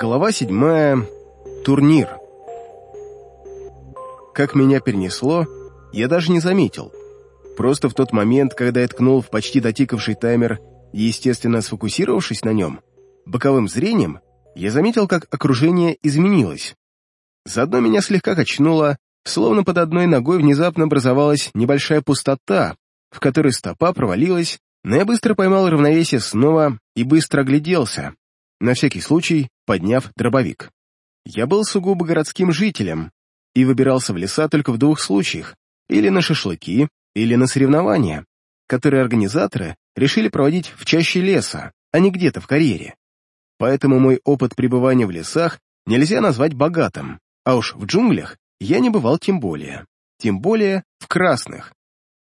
Глава седьмая. Турнир. Как меня перенесло, я даже не заметил. Просто в тот момент, когда я ткнул в почти дотикавший таймер естественно, сфокусировавшись на нем, боковым зрением, я заметил, как окружение изменилось. Заодно меня слегка качнуло, словно под одной ногой внезапно образовалась небольшая пустота, в которой стопа провалилась, но я быстро поймал равновесие снова и быстро огляделся, на всякий случай подняв дробовик. Я был сугубо городским жителем и выбирался в леса только в двух случаях, или на шашлыки, или на соревнования, которые организаторы решили проводить в чаще леса, а не где-то в карьере. Поэтому мой опыт пребывания в лесах нельзя назвать богатым, а уж в джунглях я не бывал тем более. Тем более в красных.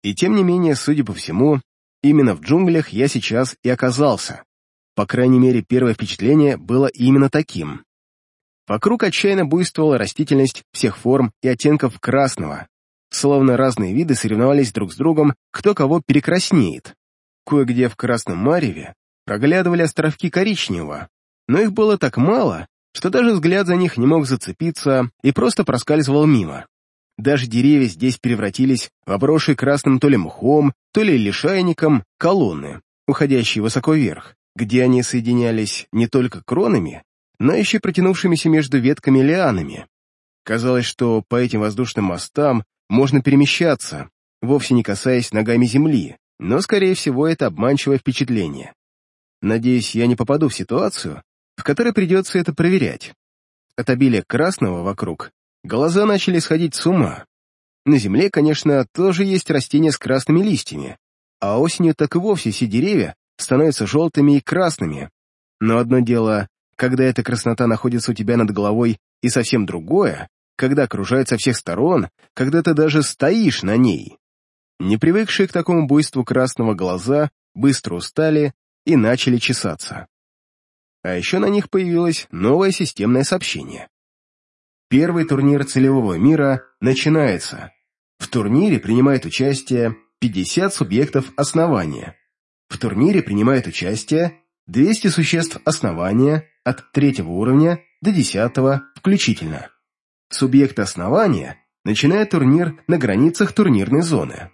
И тем не менее, судя по всему, именно в джунглях я сейчас и оказался. По крайней мере, первое впечатление было именно таким. Вокруг отчаянно буйствовала растительность всех форм и оттенков красного, словно разные виды соревновались друг с другом, кто кого перекраснеет. Кое-где в Красном Мареве проглядывали островки коричневого, но их было так мало, что даже взгляд за них не мог зацепиться и просто проскальзывал мимо. Даже деревья здесь превратились в обросшие красным то ли мхом, то ли лишайником колонны, уходящие высоко вверх где они соединялись не только кронами, но еще протянувшимися между ветками лианами. Казалось, что по этим воздушным мостам можно перемещаться, вовсе не касаясь ногами земли, но, скорее всего, это обманчивое впечатление. Надеюсь, я не попаду в ситуацию, в которой придется это проверять. От обилия красного вокруг глаза начали сходить с ума. На земле, конечно, тоже есть растения с красными листьями, а осенью так и вовсе все деревья становятся желтыми и красными. Но одно дело, когда эта краснота находится у тебя над головой, и совсем другое, когда окружает со всех сторон, когда ты даже стоишь на ней. Не привыкшие к такому буйству красного глаза быстро устали и начали чесаться. А еще на них появилось новое системное сообщение. Первый турнир целевого мира начинается. В турнире принимает участие 50 субъектов основания. В турнире принимает участие 200 существ основания от третьего уровня до десятого включительно. Субъект основания начинает турнир на границах турнирной зоны.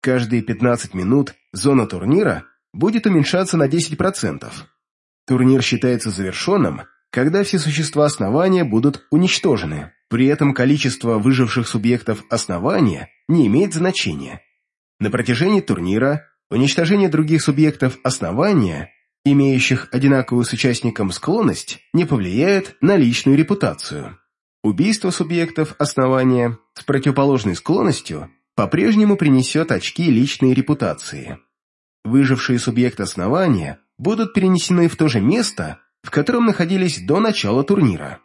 Каждые 15 минут зона турнира будет уменьшаться на 10%. Турнир считается завершенным, когда все существа основания будут уничтожены. При этом количество выживших субъектов основания не имеет значения. На протяжении турнира Уничтожение других субъектов основания, имеющих одинаковую с участником склонность, не повлияет на личную репутацию. Убийство субъектов основания с противоположной склонностью по-прежнему принесет очки личной репутации. Выжившие субъекты основания будут перенесены в то же место, в котором находились до начала турнира.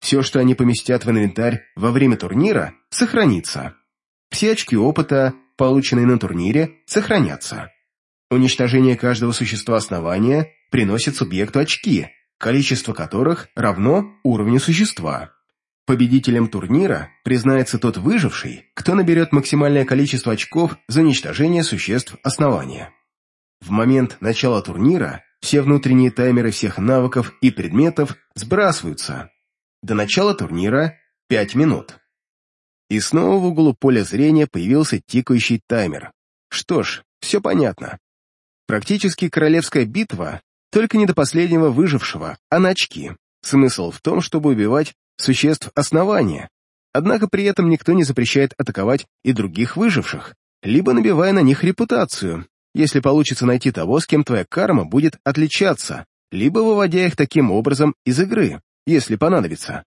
Все, что они поместят в инвентарь во время турнира, сохранится. Все очки опыта, полученные на турнире, сохранятся. Уничтожение каждого существа основания приносит субъекту очки, количество которых равно уровню существа. Победителем турнира признается тот выживший, кто наберет максимальное количество очков за уничтожение существ основания. В момент начала турнира все внутренние таймеры всех навыков и предметов сбрасываются. До начала турнира 5 минут. И снова в углу поля зрения появился тикающий таймер. Что ж, все понятно. Практически королевская битва, только не до последнего выжившего, а на очки. Смысл в том, чтобы убивать существ основания. Однако при этом никто не запрещает атаковать и других выживших, либо набивая на них репутацию, если получится найти того, с кем твоя карма будет отличаться, либо выводя их таким образом из игры, если понадобится.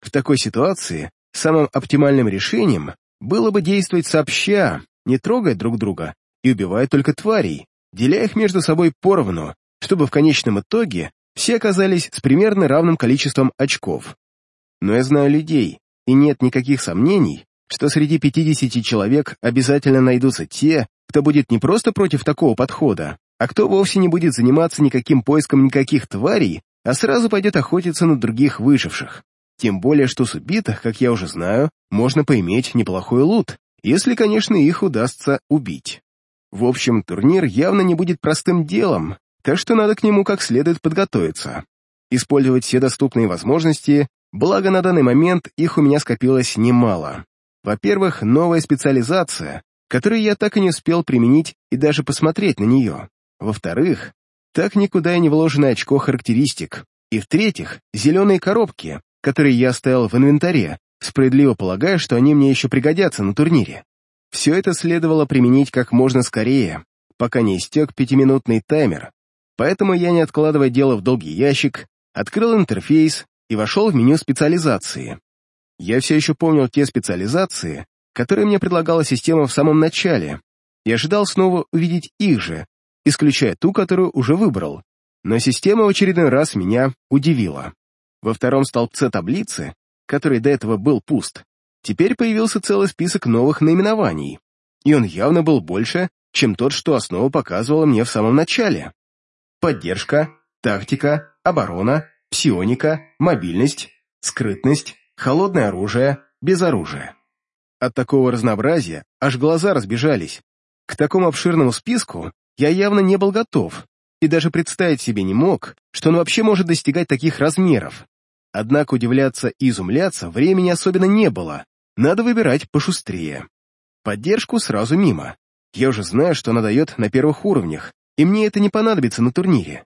В такой ситуации Самым оптимальным решением было бы действовать сообща, не трогая друг друга и убивая только тварей, деля их между собой поровну, чтобы в конечном итоге все оказались с примерно равным количеством очков. Но я знаю людей, и нет никаких сомнений, что среди 50 человек обязательно найдутся те, кто будет не просто против такого подхода, а кто вовсе не будет заниматься никаким поиском никаких тварей, а сразу пойдет охотиться на других выживших. Тем более, что с убитых, как я уже знаю, можно поиметь неплохой лут, если, конечно, их удастся убить. В общем, турнир явно не будет простым делом, так что надо к нему как следует подготовиться. использовать все доступные возможности, благо на данный момент их у меня скопилось немало. Во-первых, новая специализация, которую я так и не успел применить и даже посмотреть на нее. Во-вторых, так никуда и не вложенное очко характеристик. И в-третьих, зеленые коробки, которые я оставил в инвентаре, справедливо полагая, что они мне еще пригодятся на турнире. Все это следовало применить как можно скорее, пока не истек пятиминутный таймер, поэтому я, не откладывая дело в долгий ящик, открыл интерфейс и вошел в меню специализации. Я все еще помнил те специализации, которые мне предлагала система в самом начале, и ожидал снова увидеть их же, исключая ту, которую уже выбрал, но система в очередной раз меня удивила. Во втором столбце таблицы, который до этого был пуст, теперь появился целый список новых наименований, и он явно был больше, чем тот, что основа показывала мне в самом начале. Поддержка, тактика, оборона, псионика, мобильность, скрытность, холодное оружие, безоружие. От такого разнообразия аж глаза разбежались. К такому обширному списку я явно не был готов, и даже представить себе не мог, что он вообще может достигать таких размеров. Однако удивляться и изумляться времени особенно не было, надо выбирать пошустрее. Поддержку сразу мимо. Я уже знаю, что она дает на первых уровнях, и мне это не понадобится на турнире.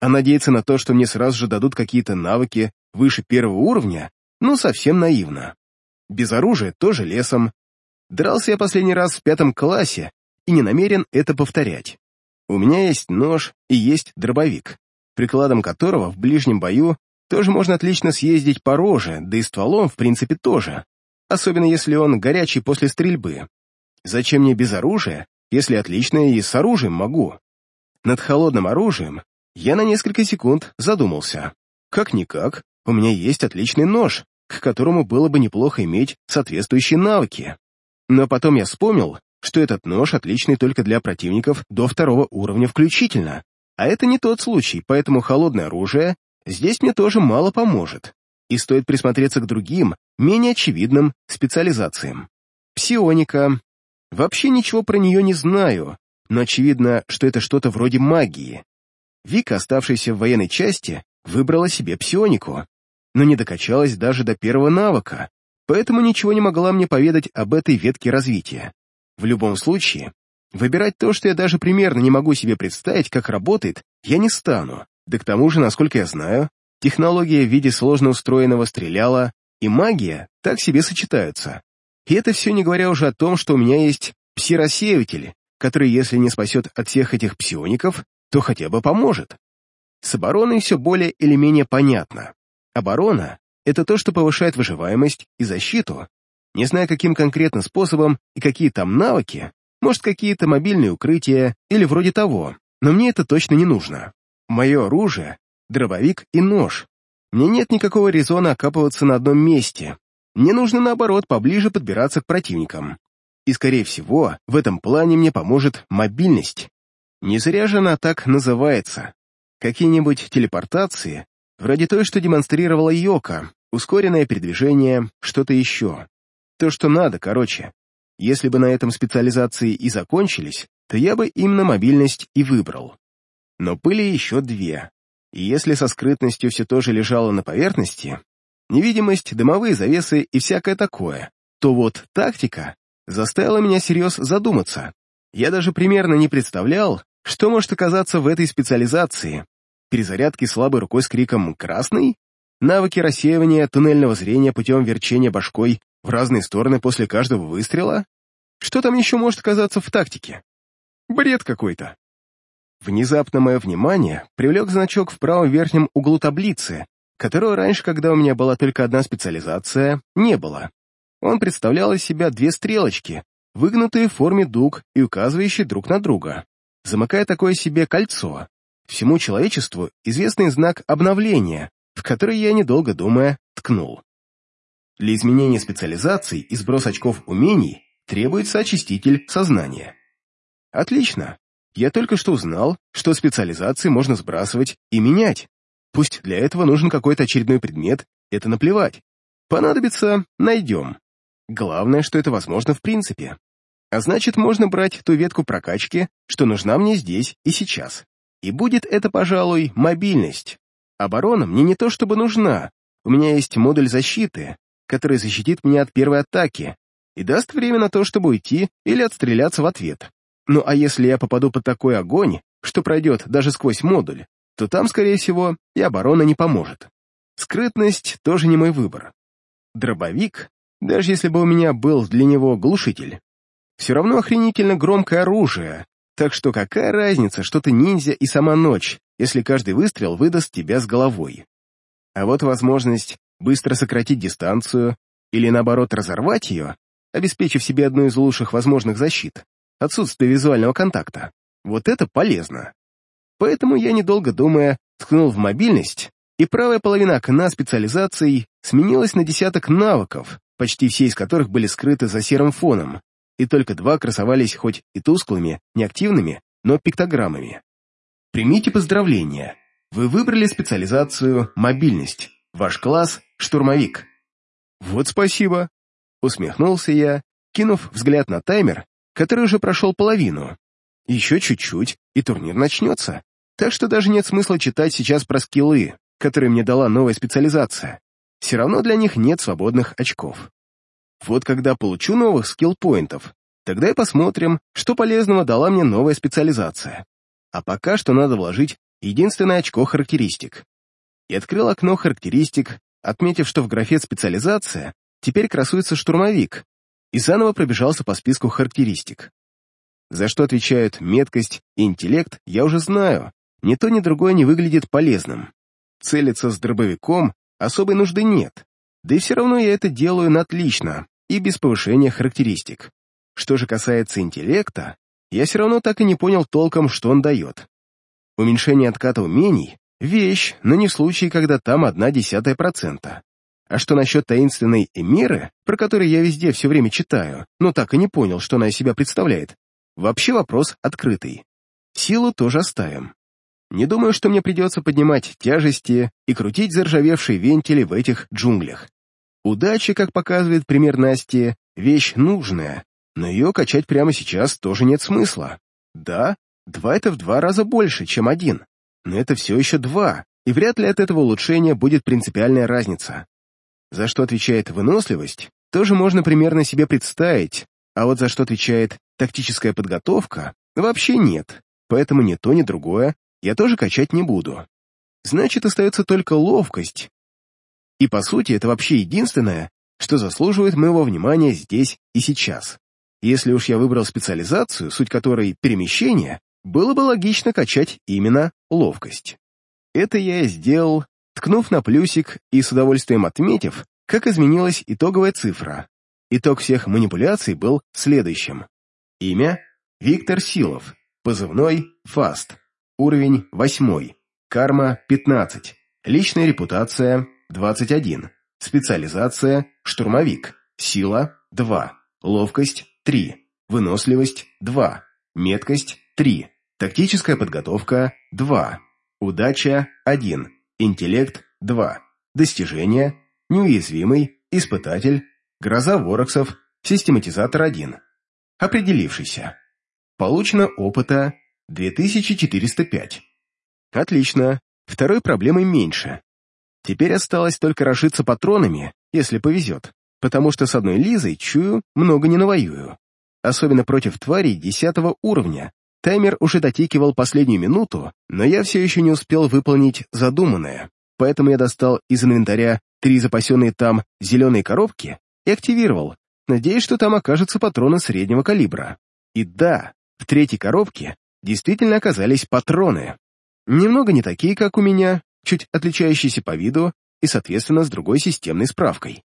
А надеяться на то, что мне сразу же дадут какие-то навыки выше первого уровня, ну, совсем наивно. Без оружия тоже лесом. Дрался я последний раз в пятом классе и не намерен это повторять. У меня есть нож и есть дробовик, прикладом которого в ближнем бою тоже можно отлично съездить по роже, да и стволом, в принципе, тоже, особенно если он горячий после стрельбы. Зачем мне без оружия, если отлично и с оружием могу? Над холодным оружием я на несколько секунд задумался. Как-никак, у меня есть отличный нож, к которому было бы неплохо иметь соответствующие навыки. Но потом я вспомнил, что этот нож отличный только для противников до второго уровня включительно. А это не тот случай, поэтому холодное оружие здесь мне тоже мало поможет. И стоит присмотреться к другим, менее очевидным специализациям. Псионика. Вообще ничего про нее не знаю, но очевидно, что это что-то вроде магии. Вика, оставшаяся в военной части, выбрала себе псионику, но не докачалась даже до первого навыка, поэтому ничего не могла мне поведать об этой ветке развития. В любом случае, выбирать то, что я даже примерно не могу себе представить, как работает, я не стану. Да к тому же, насколько я знаю, технология в виде сложно устроенного стреляла и магия так себе сочетаются. И это все не говоря уже о том, что у меня есть пси-рассеиватель, который, если не спасет от всех этих псиоников, то хотя бы поможет. С обороной все более или менее понятно. Оборона — это то, что повышает выживаемость и защиту, не зная, каким конкретно способом и какие там навыки, может, какие-то мобильные укрытия или вроде того, но мне это точно не нужно. Мое оружие — дробовик и нож. Мне нет никакого резона окапываться на одном месте. Мне нужно, наоборот, поближе подбираться к противникам. И, скорее всего, в этом плане мне поможет мобильность. Не зря же она так называется. Какие-нибудь телепортации, вроде той, что демонстрировала Йока, ускоренное передвижение, что-то еще. То, что надо, короче. Если бы на этом специализации и закончились, то я бы именно мобильность и выбрал. Но были еще две. И если со скрытностью все тоже лежало на поверхности, невидимость, дымовые завесы и всякое такое, то вот тактика заставила меня серьезно задуматься. Я даже примерно не представлял, что может оказаться в этой специализации. Перезарядки слабой рукой с криком «Красный?» Навыки рассеивания туннельного зрения путем верчения башкой в разные стороны после каждого выстрела? Что там еще может оказаться в тактике? Бред какой-то. Внезапно мое внимание привлек значок в правом верхнем углу таблицы, которого раньше, когда у меня была только одна специализация, не было. Он представлял из себя две стрелочки, выгнутые в форме дуг и указывающие друг на друга, замыкая такое себе кольцо. Всему человечеству известный знак обновления, в который я, недолго думая, ткнул. Для изменения специализаций и сброс очков умений требуется очиститель сознания. Отлично. Я только что узнал, что специализации можно сбрасывать и менять. Пусть для этого нужен какой-то очередной предмет, это наплевать. Понадобится — найдем. Главное, что это возможно в принципе. А значит, можно брать ту ветку прокачки, что нужна мне здесь и сейчас. И будет это, пожалуй, мобильность. Оборона мне не то чтобы нужна. У меня есть модуль защиты, который защитит меня от первой атаки и даст время на то, чтобы уйти или отстреляться в ответ. Ну а если я попаду под такой огонь, что пройдет даже сквозь модуль, то там, скорее всего, и оборона не поможет. Скрытность тоже не мой выбор. Дробовик, даже если бы у меня был для него глушитель, все равно охренительно громкое оружие, так что какая разница, что ты ниндзя и сама ночь, если каждый выстрел выдаст тебя с головой. А вот возможность быстро сократить дистанцию или, наоборот, разорвать ее, обеспечив себе одну из лучших возможных защит, отсутствие визуального контакта, вот это полезно. Поэтому я, недолго думая, ткнул в мобильность, и правая половина окна специализаций сменилась на десяток навыков, почти все из которых были скрыты за серым фоном, и только два красовались хоть и тусклыми, неактивными, но пиктограммами. Примите поздравления. Вы выбрали специализацию «Мобильность». Ваш класс — «Штурмовик». Вот спасибо. Усмехнулся я, кинув взгляд на таймер, который уже прошел половину. Еще чуть-чуть, и турнир начнется. Так что даже нет смысла читать сейчас про скиллы, которые мне дала новая специализация. Все равно для них нет свободных очков. Вот когда получу новых скилл-поинтов, тогда и посмотрим, что полезного дала мне новая специализация. А пока что надо вложить единственное очко характеристик. И открыл окно характеристик, отметив, что в графе «Специализация» теперь красуется штурмовик, и заново пробежался по списку характеристик. За что отвечают меткость и интеллект, я уже знаю. Ни то, ни другое не выглядит полезным. Целиться с дробовиком особой нужды нет. Да и все равно я это делаю на отлично и без повышения характеристик. Что же касается интеллекта, я все равно так и не понял толком, что он дает. Уменьшение отката умений — вещь, но не в случае, когда там одна десятая процента. А что насчет таинственной эмеры, про которую я везде все время читаю, но так и не понял, что она из себя представляет, вообще вопрос открытый. Силу тоже оставим. Не думаю, что мне придется поднимать тяжести и крутить заржавевшие вентили в этих джунглях. Удача, как показывает пример Насти, вещь нужная, но ее качать прямо сейчас тоже нет смысла. Да, два — это в два раза больше, чем один, но это все еще два, и вряд ли от этого улучшения будет принципиальная разница. За что отвечает выносливость, тоже можно примерно себе представить, а вот за что отвечает тактическая подготовка, вообще нет, поэтому ни то, ни другое я тоже качать не буду. Значит, остается только ловкость. И по сути, это вообще единственное, что заслуживает моего внимания здесь и сейчас. Если уж я выбрал специализацию, суть которой перемещение, было бы логично качать именно ловкость. Это я и сделал, ткнув на плюсик и с удовольствием отметив, как изменилась итоговая цифра. Итог всех манипуляций был следующим. Имя — Виктор Силов, позывной — Фаст. Уровень 8. Карма 15. Личная репутация 21. Специализация штурмовик. Сила 2. Ловкость 3. Выносливость 2. Меткость 3. Тактическая подготовка 2. Удача 1. Интеллект 2. Достижения неуязвимый, испытатель, гроза вороксов, систематизатор 1. Определившийся. Получено опыта 2405. Отлично, второй проблемы меньше. Теперь осталось только расшиться патронами, если повезет, потому что с одной Лизой, чую, много не навоюю. Особенно против тварей десятого уровня. Таймер уже дотикивал последнюю минуту, но я все еще не успел выполнить задуманное, поэтому я достал из инвентаря три запасенные там зеленые коробки и активировал, надеясь, что там окажутся патроны среднего калибра. И да, в третьей коробке действительно оказались патроны. Немного не такие, как у меня, чуть отличающиеся по виду и, соответственно, с другой системной справкой.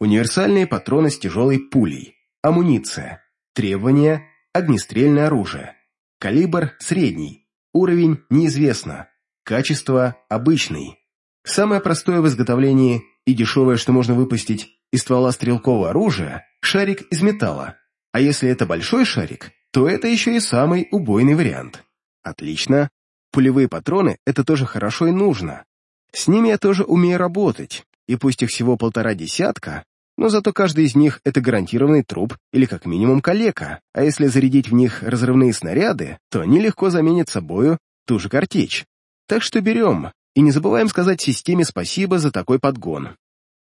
Универсальные патроны с тяжелой пулей. Амуниция. Требования – огнестрельное оружие. Калибр – средний. Уровень – неизвестно. Качество – обычный. Самое простое в изготовлении и дешевое, что можно выпустить из ствола стрелкового оружия – шарик из металла. А если это большой шарик, то это еще и самый убойный вариант. Отлично. Пулевые патроны — это тоже хорошо и нужно. С ними я тоже умею работать, и пусть их всего полтора десятка, но зато каждый из них — это гарантированный труп или как минимум калека, а если зарядить в них разрывные снаряды, то они легко заменят собою ту же картечь. Так что берем, и не забываем сказать системе спасибо за такой подгон.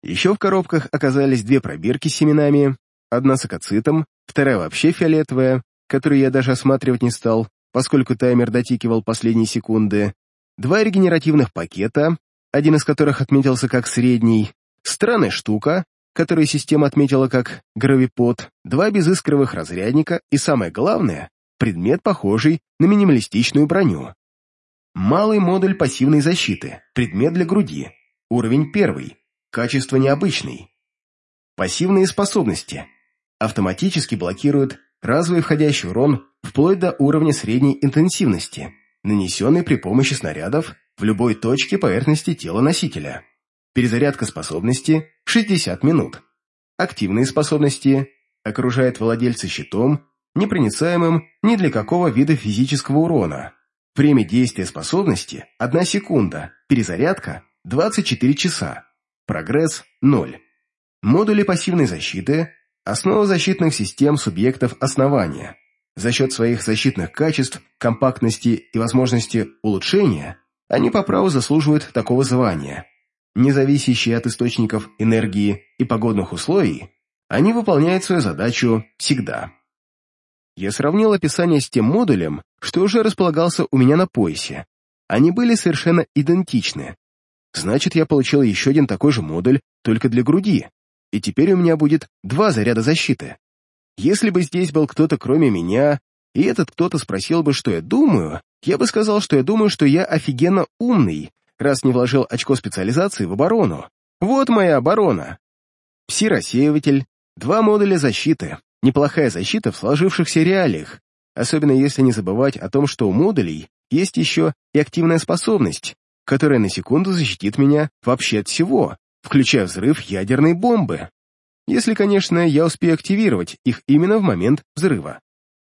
Еще в коробках оказались две пробирки с семенами, одна с акацитом, вторая вообще фиолетовая, которую я даже осматривать не стал, поскольку таймер дотикивал последние секунды, два регенеративных пакета, один из которых отметился как средний, странная штука, которую система отметила как гравипод, два безыскровых разрядника и, самое главное, предмет, похожий на минималистичную броню. Малый модуль пассивной защиты, предмет для груди, уровень первый, качество необычный. Пассивные способности. Автоматически блокируют разовый входящий урон вплоть до уровня средней интенсивности, нанесенный при помощи снарядов в любой точке поверхности тела носителя. Перезарядка способности 60 минут. Активные способности окружает владельца щитом, непроницаемым ни для какого вида физического урона. Время действия способности – 1 секунда, перезарядка – 24 часа. Прогресс – 0. Модули пассивной защиты – основа защитных систем субъектов основания. За счет своих защитных качеств, компактности и возможности улучшения они по праву заслуживают такого звания – не зависящие от источников энергии и погодных условий, они выполняют свою задачу всегда. Я сравнил описание с тем модулем, что уже располагался у меня на поясе. Они были совершенно идентичны. Значит, я получил еще один такой же модуль, только для груди, и теперь у меня будет два заряда защиты. Если бы здесь был кто-то кроме меня, и этот кто-то спросил бы, что я думаю, я бы сказал, что я думаю, что я офигенно умный раз не вложил очко специализации в оборону. Вот моя оборона. Пси-рассеиватель, два модуля защиты, неплохая защита в сложившихся реалиях, особенно если не забывать о том, что у модулей есть еще и активная способность, которая на секунду защитит меня вообще от всего, включая взрыв ядерной бомбы. Если, конечно, я успею активировать их именно в момент взрыва.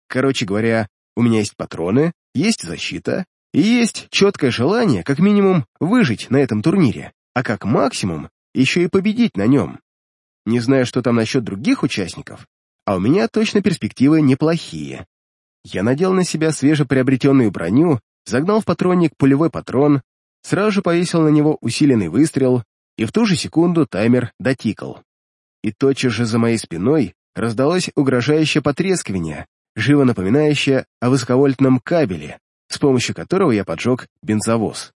Короче говоря, у меня есть патроны, есть защита, и есть четкое желание, как минимум, выжить на этом турнире, а как максимум еще и победить на нем. Не знаю, что там насчет других участников, а у меня точно перспективы неплохие. Я надел на себя свежеприобретенную броню, загнал в патронник пулевой патрон, сразу же повесил на него усиленный выстрел, и в ту же секунду таймер дотикал. И тотчас же за моей спиной раздалось угрожающее потрескивание, живо напоминающее о высоковольтном кабеле, с помощью которого я поджег бензовоз.